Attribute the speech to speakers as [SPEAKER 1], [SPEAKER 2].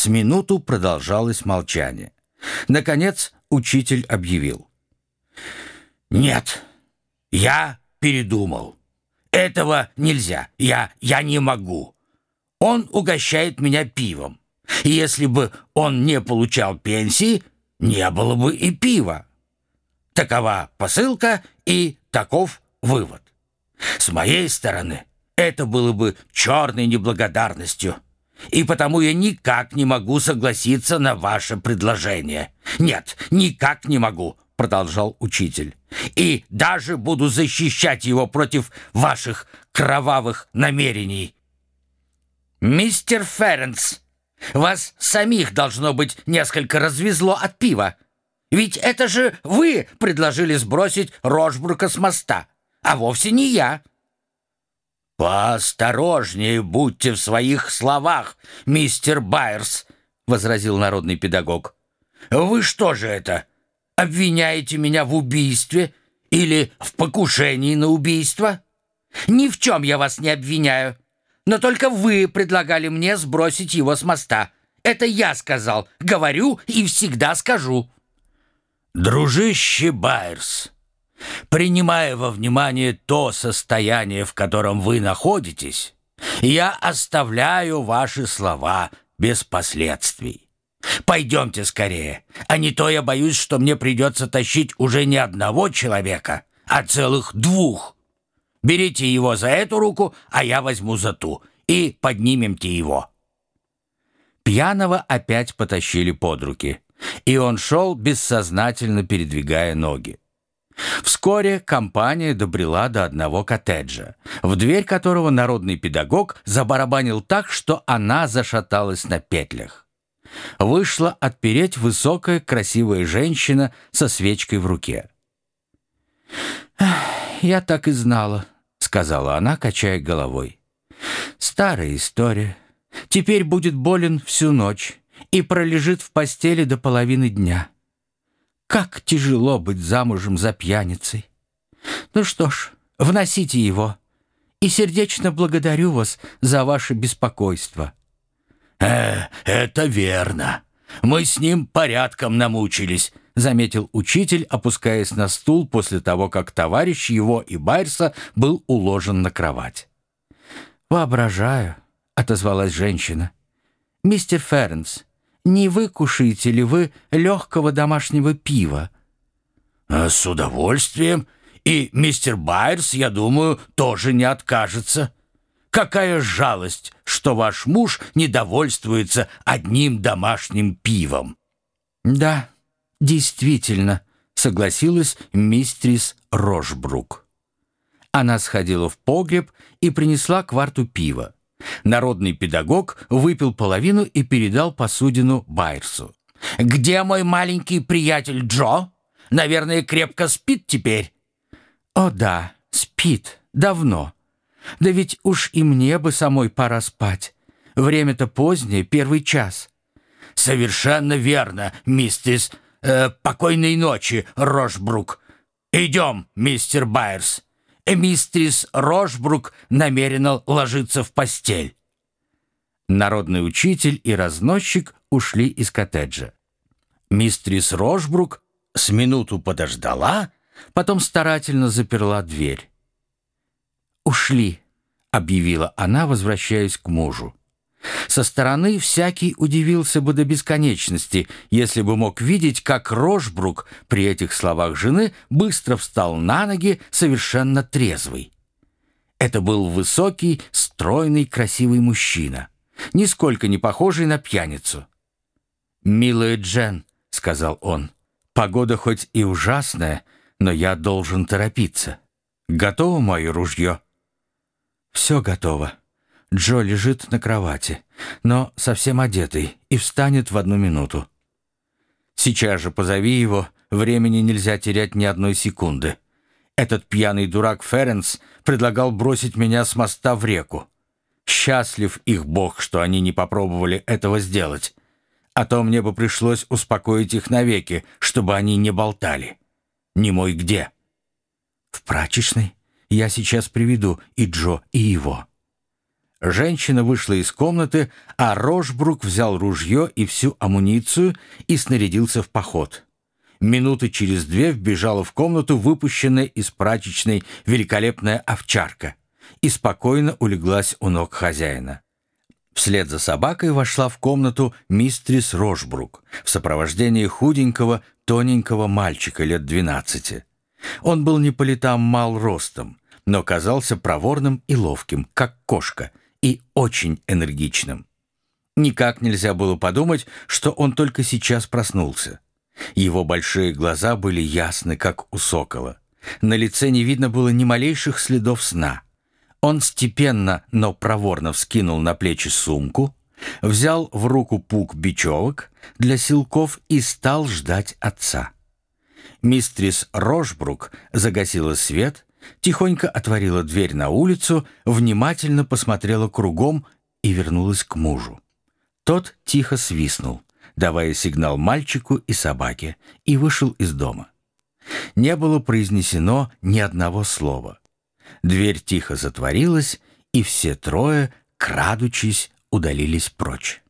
[SPEAKER 1] С минуту продолжалось молчание. Наконец учитель объявил. «Нет, я передумал. Этого нельзя. Я, я не могу. Он угощает меня пивом. Если бы он не получал пенсии, не было бы и пива. Такова посылка и таков вывод. С моей стороны это было бы черной неблагодарностью. И потому я никак не могу согласиться на ваше предложение. Нет, никак не могу, продолжал учитель. И даже буду защищать его против ваших кровавых намерений. Мистер Ференс, вас самих должно быть несколько развезло от пива. Ведь это же вы предложили сбросить Рожбрука с моста, а вовсе не я. «Поосторожнее будьте в своих словах, мистер Байерс», — возразил народный педагог. «Вы что же это, обвиняете меня в убийстве или в покушении на убийство? Ни в чем я вас не обвиняю, но только вы предлагали мне сбросить его с моста. Это я сказал, говорю и всегда скажу». «Дружище Байерс», Принимая во внимание то состояние, в котором вы находитесь, я оставляю ваши слова без последствий. Пойдемте скорее, а не то я боюсь, что мне придется тащить уже не одного человека, а целых двух. Берите его за эту руку, а я возьму за ту, и поднимемте его». Пьяного опять потащили под руки, и он шел, бессознательно передвигая ноги. Вскоре компания добрела до одного коттеджа, в дверь которого народный педагог забарабанил так, что она зашаталась на петлях. Вышла отпереть высокая красивая женщина со свечкой в руке. «Я так и знала», — сказала она, качая головой. «Старая история. Теперь будет болен всю ночь и пролежит в постели до половины дня». Как тяжело быть замужем за пьяницей. Ну что ж, вносите его. И сердечно благодарю вас за ваше беспокойство. «Э, это верно. Мы с ним порядком намучились», — заметил учитель, опускаясь на стул после того, как товарищ его и Байрса был уложен на кровать. «Воображаю», — отозвалась женщина. «Мистер Фернс, не выкушаете ли вы легкого домашнего пива?» «Э, «С удовольствием. И мистер Байерс, я думаю, тоже не откажется. Какая жалость, что ваш муж недовольствуется одним домашним пивом!» «Да, действительно», — согласилась мистрис Рожбрук. Она сходила в погреб и принесла кварту пива. Народный педагог выпил половину и передал посудину Байерсу. «Где мой маленький приятель Джо? Наверное, крепко спит теперь?» «О да, спит. Давно. Да ведь уж и мне бы самой пора спать. Время-то позднее, первый час». «Совершенно верно, миссис. Э, покойной ночи, Рожбрук. Идем, мистер Байерс» мистрис Рожбрук намерена ложиться в постель. Народный учитель и разносчик ушли из коттеджа. Мистрис Рожбрук с минуту подождала, потом старательно заперла дверь. «Ушли», — объявила она, возвращаясь к мужу. Со стороны всякий удивился бы до бесконечности, если бы мог видеть, как Рожбрук при этих словах жены быстро встал на ноги, совершенно трезвый. Это был высокий, стройный, красивый мужчина, нисколько не похожий на пьяницу. «Милая Джен», — сказал он, — «погода хоть и ужасная, но я должен торопиться. Готово мое ружье?» «Все готово», Джо лежит на кровати, но совсем одетый, и встанет в одну минуту. Сейчас же позови его, времени нельзя терять ни одной секунды. Этот пьяный дурак Ференс предлагал бросить меня с моста в реку. Счастлив их бог, что они не попробовали этого сделать. А то мне бы пришлось успокоить их навеки, чтобы они не болтали. Не мой где. В прачечной я сейчас приведу и Джо, и его. Женщина вышла из комнаты, а Рожбрук взял ружье и всю амуницию и снарядился в поход. Минуты через две вбежала в комнату выпущенная из прачечной великолепная овчарка и спокойно улеглась у ног хозяина. Вслед за собакой вошла в комнату мистрис Рожбрук в сопровождении худенького, тоненького мальчика лет двенадцати. Он был не по летам мал ростом, но казался проворным и ловким, как кошка, и очень энергичным. Никак нельзя было подумать, что он только сейчас проснулся. Его большие глаза были ясны, как у сокола. На лице не видно было ни малейших следов сна. Он степенно, но проворно вскинул на плечи сумку, взял в руку пук бечевок для силков и стал ждать отца. Мистрис Рожбрук загасила свет, тихонько отворила дверь на улицу, внимательно посмотрела кругом и вернулась к мужу. Тот тихо свистнул, давая сигнал мальчику и собаке, и вышел из дома. Не было произнесено ни одного слова. Дверь тихо затворилась, и все трое, крадучись, удалились прочь.